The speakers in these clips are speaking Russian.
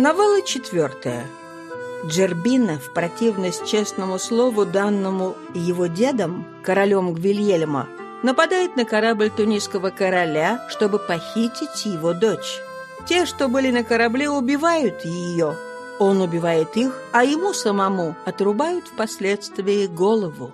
Новелла четвертая. Джербина, в противность честному слову, данному его дедом, королем Гвильельма, нападает на корабль тунисского короля, чтобы похитить его дочь. Те, что были на корабле, убивают ее. Он убивает их, а ему самому отрубают впоследствии голову.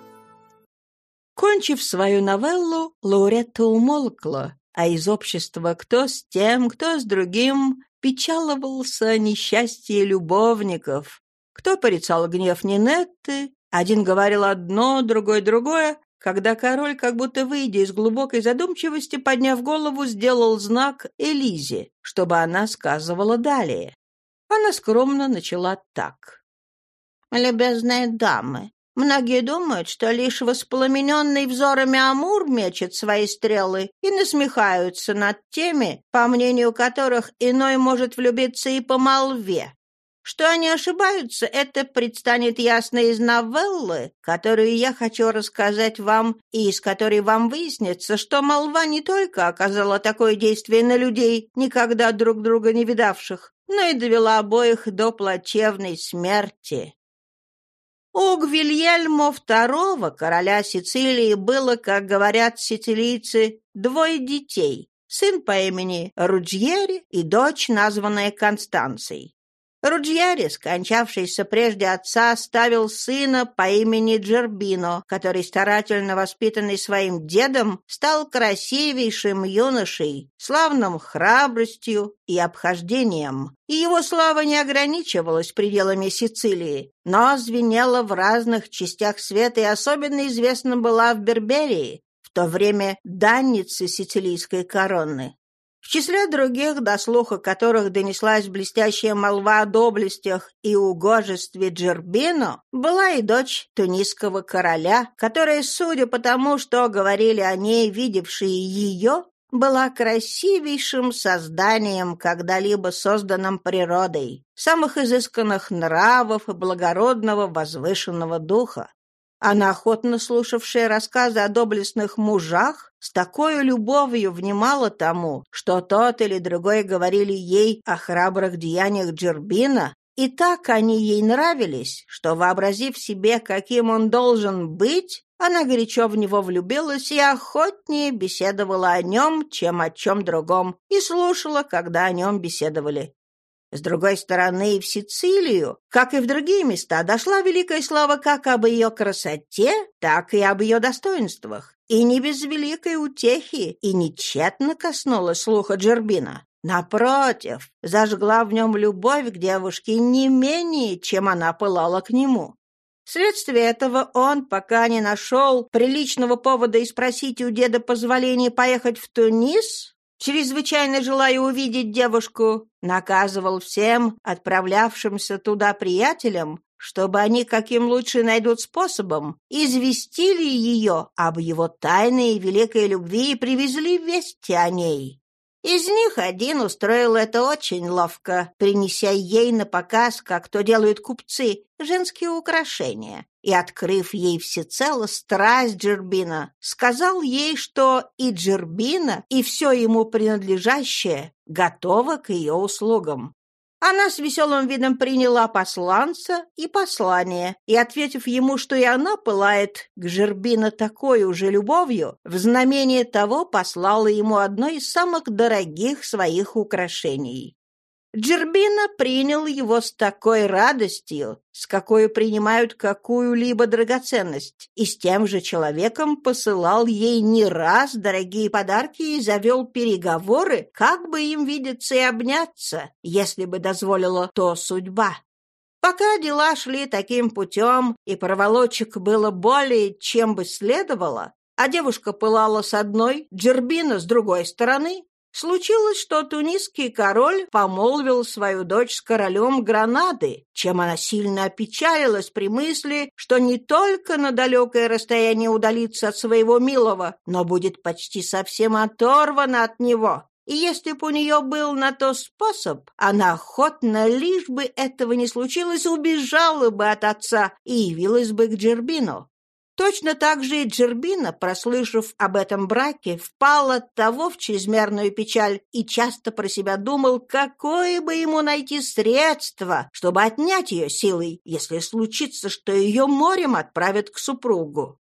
Кончив свою новеллу, Лауретта умолкла, а из общества кто с тем, кто с другим печаловался о несчастье любовников, кто порицал гнев Нинетты, один говорил одно, другой другое, когда король, как будто выйдя из глубокой задумчивости, подняв голову, сделал знак Элизе, чтобы она сказывала далее. Она скромно начала так. «Любезные дамы, многие думают, что лишь воспламененный взорами Амур мечет свои стрелы и насмехаются над теми, по мнению которых иной может влюбиться и по молве. Что они ошибаются, это предстанет ясно из новеллы, которую я хочу рассказать вам, и из которой вам выяснится, что молва не только оказала такое действие на людей, никогда друг друга не видавших, но и довела обоих до плачевной смерти. У Гвильельмо II, короля Сицилии, было, как говорят сицилийцы, двое детей, сын по имени Руджьери и дочь, названная Констанцией. Руджьяри, скончавшийся прежде отца, оставил сына по имени Джербино, который, старательно воспитанный своим дедом, стал красивейшим юношей, славным храбростью и обхождением. И его слава не ограничивалась пределами Сицилии, но звенела в разных частях света и особенно известна была в Берберии, в то время данницы сицилийской короны. В числе других, до слуха которых донеслась блестящая молва о доблестях и угожестве Джербино, была и дочь тунисского короля, которая, судя по тому, что говорили о ней, видевшие ее, была красивейшим созданием, когда-либо созданным природой, самых изысканных нравов и благородного возвышенного духа. Она, охотно слушавшая рассказы о доблестных мужах, с такой любовью внимала тому, что тот или другой говорили ей о храбрых деяниях Джербина, и так они ей нравились, что, вообразив себе, каким он должен быть, она горячо в него влюбилась и охотнее беседовала о нем, чем о чем другом, и слушала, когда о нем беседовали. С другой стороны, и в Сицилию, как и в другие места, дошла великая слава как об ее красоте, так и об ее достоинствах. И не без великой утехи, и не тщетно коснулась слуха Джербина. Напротив, зажгла в нем любовь к девушке не менее, чем она пылала к нему. Вследствие этого он, пока не нашел приличного повода и спросить у деда позволения поехать в Тунис, чрезвычайно желая увидеть девушку, наказывал всем отправлявшимся туда приятелям, чтобы они каким лучше найдут способом известили ее об его тайной и великой любви и привезли вести о ней. Из них один устроил это очень ловко, принеся ей на показ, как то делают купцы, женские украшения, и, открыв ей всецело страсть Джербина, сказал ей, что и Джербина, и все ему принадлежащее готово к ее услугам. Она с веселым видом приняла посланца и послание, и, ответив ему, что и она пылает к Жербина такой уже любовью, в знамение того послала ему одно из самых дорогих своих украшений. Джербина принял его с такой радостью, с какой принимают какую-либо драгоценность, и с тем же человеком посылал ей не раз дорогие подарки и завел переговоры, как бы им видеться и обняться, если бы дозволила то судьба. Пока дела шли таким путем, и проволочек было более, чем бы следовало, а девушка пылала с одной, Джербина с другой стороны, Случилось, что тунисский король помолвил свою дочь с королем Гранады, чем она сильно опечалилась при мысли, что не только на далекое расстояние удалится от своего милого, но будет почти совсем оторвана от него. И если бы у нее был на то способ, она охотно, лишь бы этого не случилось, убежала бы от отца и явилась бы к Джербину. Точно так же и Джербина, прослышав об этом браке, впал от того в чрезмерную печаль и часто про себя думал, какое бы ему найти средство, чтобы отнять ее силой, если случится, что ее морем отправят к супругу.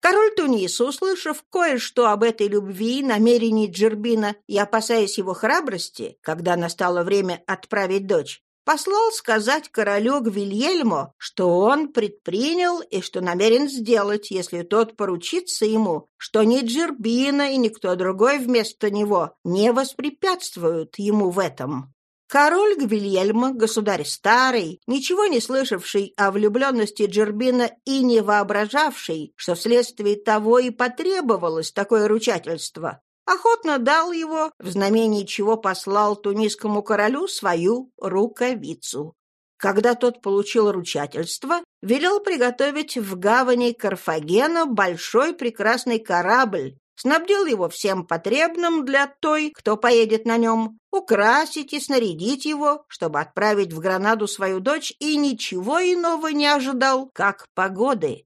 Король Туниса, услышав кое-что об этой любви, намерении Джербина и опасаясь его храбрости, когда настало время отправить дочь, послал сказать королю Гвильельмо, что он предпринял и что намерен сделать, если тот поручится ему, что ни Джербина и никто другой вместо него не воспрепятствуют ему в этом. Король Гвильельмо, государь старый, ничего не слышавший о влюбленности Джербина и не воображавший, что вследствие того и потребовалось такое ручательство, охотно дал его, в знамении чего послал тунисскому королю свою рукавицу. Когда тот получил ручательство, велел приготовить в гавани Карфагена большой прекрасный корабль, снабдил его всем потребным для той, кто поедет на нем, украсить и снарядить его, чтобы отправить в Гранаду свою дочь, и ничего иного не ожидал, как погоды.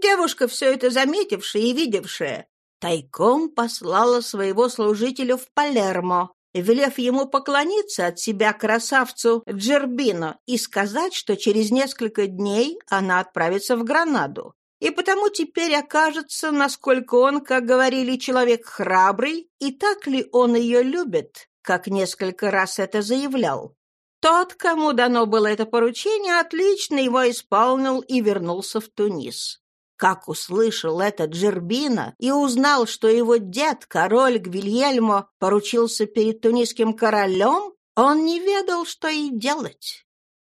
Девушка, все это заметившая и видевшая, тайком послала своего служителя в Палермо, велев ему поклониться от себя красавцу Джербино и сказать, что через несколько дней она отправится в Гранаду. И потому теперь окажется, насколько он, как говорили, человек храбрый, и так ли он ее любит, как несколько раз это заявлял. Тот, кому дано было это поручение, отлично его исполнил и вернулся в Тунис. Как услышал это Джербина и узнал, что его дед, король Гвильельмо, поручился перед тунисским королем, он не ведал, что и делать.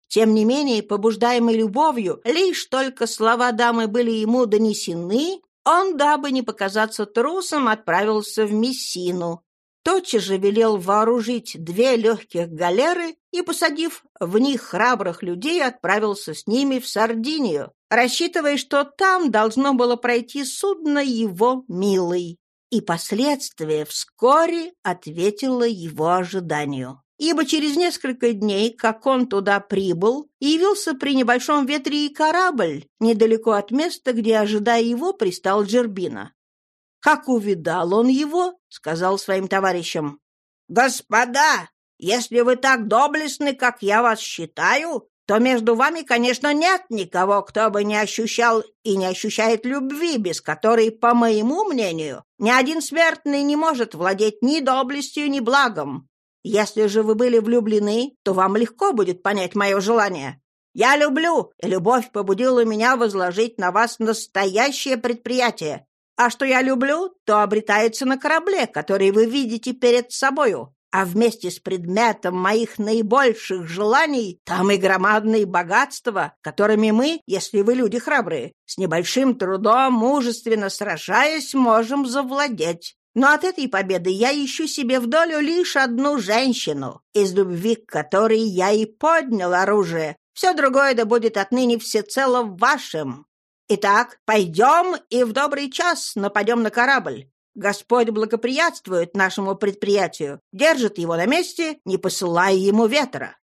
Тем не менее, побуждаемый любовью, лишь только слова дамы были ему донесены, он, дабы не показаться трусом, отправился в Мессину. Тотчас же велел вооружить две легких галеры и, посадив в них храбрых людей, отправился с ними в Сардинию, рассчитывая, что там должно было пройти судно его милый. И последствия вскоре ответило его ожиданию. Ибо через несколько дней, как он туда прибыл, явился при небольшом ветре и корабль, недалеко от места, где, ожидая его, пристал Джербина. Как увидал он его, сказал своим товарищам, «Господа, если вы так доблестны, как я вас считаю, то между вами, конечно, нет никого, кто бы не ощущал и не ощущает любви, без которой, по моему мнению, ни один смертный не может владеть ни доблестью, ни благом. Если же вы были влюблены, то вам легко будет понять мое желание. Я люблю, и любовь побудила меня возложить на вас настоящее предприятие. А что я люблю, то обретается на корабле, который вы видите перед собою а вместе с предметом моих наибольших желаний там и громадные богатства, которыми мы, если вы люди храбрые, с небольшим трудом, мужественно сражаясь, можем завладеть. Но от этой победы я ищу себе в долю лишь одну женщину, из любви к которой я и поднял оружие. Все другое да будет отныне всецело вашим. Итак, пойдем и в добрый час нападем на корабль. Господь благоприятствует нашему предприятию, держит его на месте, не посылая ему ветра».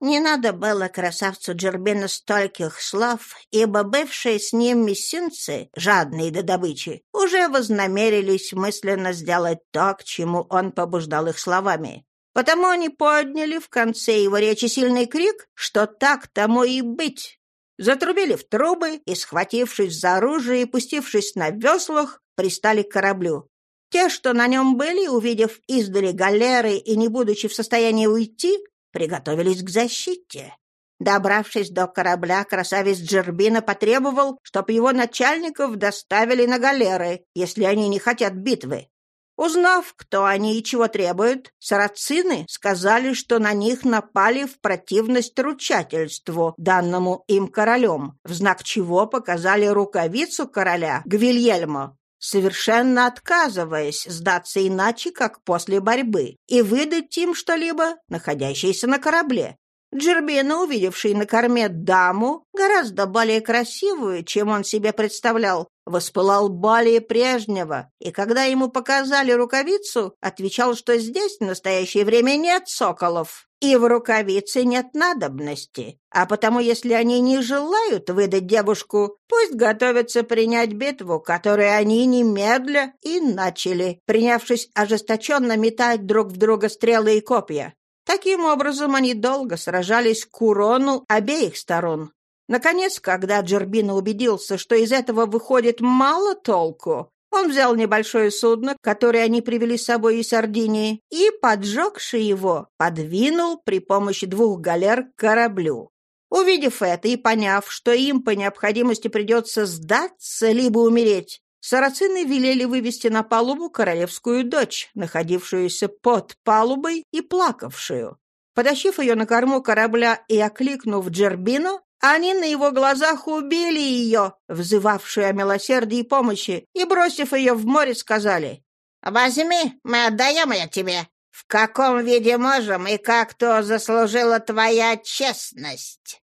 Не надо было красавцу Джербена стольких слов, ибо бывшие с ним мессинцы, жадные до добычи, уже вознамерились мысленно сделать то, к чему он побуждал их словами. Потому они подняли в конце его речи сильный крик, что так тому и быть. Затрубили в трубы и, схватившись за оружие и пустившись на веслах, пристали к кораблю. Те, что на нем были, увидев издали галеры и не будучи в состоянии уйти, приготовились к защите. Добравшись до корабля, красавец Джербина потребовал, чтобы его начальников доставили на галеры, если они не хотят битвы. Узнав, кто они и чего требуют, сарацины сказали, что на них напали в противность ручательству, данному им королем, в знак чего показали рукавицу короля Гвильельмо, совершенно отказываясь сдаться иначе, как после борьбы, и выдать им что-либо, находящееся на корабле. Джербина, увидевший на корме даму, гораздо более красивую, чем он себе представлял, воспылал более прежнего, и когда ему показали рукавицу, отвечал, что здесь в настоящее время нет соколов, и в рукавице нет надобности, а потому, если они не желают выдать девушку, пусть готовятся принять битву, которую они немедля и начали, принявшись ожесточенно метать друг в друга стрелы и копья. Таким образом, они долго сражались к урону обеих сторон. Наконец, когда Джербина убедился, что из этого выходит мало толку, он взял небольшое судно, которое они привели с собой из Сардинии, и, поджегши его, подвинул при помощи двух галер к кораблю. Увидев это и поняв, что им по необходимости придется сдаться либо умереть, сарацины велели вывести на палубу королевскую дочь, находившуюся под палубой и плакавшую. Потащив ее на корму корабля и окликнув Джербину, они на его глазах убили ее, взывавшую о милосердии и помощи, и, бросив ее в море, сказали, «Возьми, мы отдаем ее тебе. В каком виде можем и как то заслужила твоя честность?»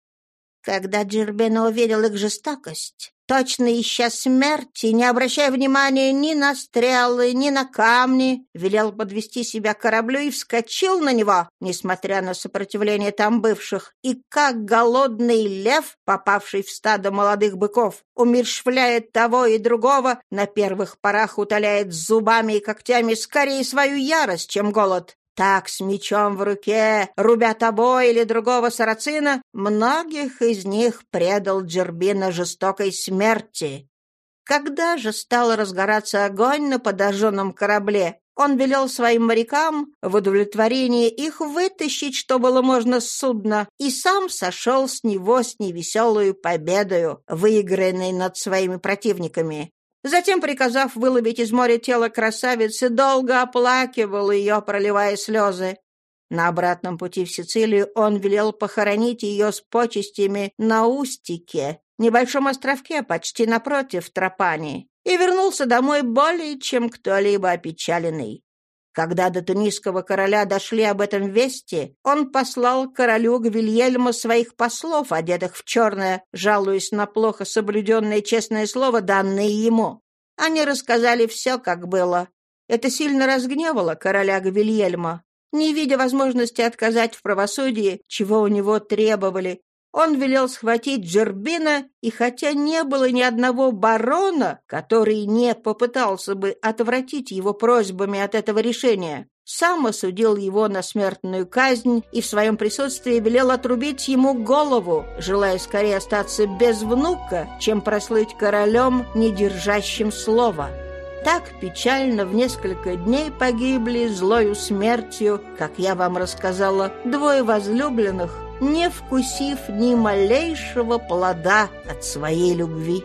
Когда Джербина увидел их жестокость, точно ища смерти, не обращая внимания ни на стрелы, ни на камни, велел подвести себя к кораблю и вскочил на него, несмотря на сопротивление там бывших, и как голодный лев, попавший в стадо молодых быков, умерщвляет того и другого, на первых порах утоляет зубами и когтями скорее свою ярость, чем голод. Так, с мечом в руке, рубя того или другого сарацина, многих из них предал Джербина жестокой смерти. Когда же стал разгораться огонь на подожженном корабле, он велел своим морякам в удовлетворение их вытащить, что было можно с судна, и сам сошел с него с невеселую победою, выигранной над своими противниками. Затем, приказав выловить из моря тело красавицы, долго оплакивал ее, проливая слезы. На обратном пути в Сицилию он велел похоронить ее с почестями на Устике, небольшом островке почти напротив Тропани, и вернулся домой более чем кто-либо опечаленный. Когда до тунисского короля дошли об этом вести, он послал королю Гвильельму своих послов, одетых в черное, жалуясь на плохо соблюденное честное слово, данное ему. Они рассказали все, как было. Это сильно разгневало короля Гвильельма. Не видя возможности отказать в правосудии, чего у него требовали, он велел схватить Джербина, и хотя не было ни одного барона, который не попытался бы отвратить его просьбами от этого решения, сам осудил его на смертную казнь и в своем присутствии велел отрубить ему голову, желая скорее остаться без внука, чем прослыть королем, не держащим слова. Так печально в несколько дней погибли злою смертью, как я вам рассказала, двое возлюбленных, не вкусив ни малейшего плода от своей любви.